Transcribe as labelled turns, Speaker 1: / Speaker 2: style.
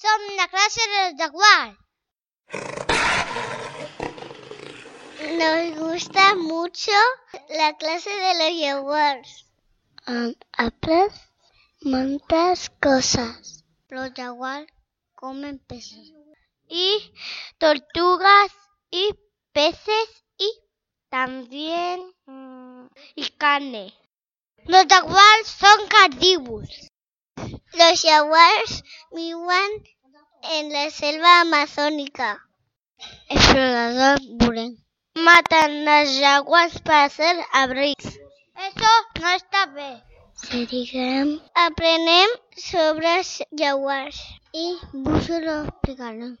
Speaker 1: Som la clase del jaguar. Nos gusta mucho la clase de los jaguars. Aprendes muchas cosas. Los jaguars comen peces. Y tortugas y peces y también mm, y carne. Los jaguars son carnívoros. Los jaguars viven en la selva amazónica. Explorador Buren. Matan los jaguars para hacer abrigos. Eso no está bien. Seguirem. Aprenem sobre els jaguars i vos ho explicarem.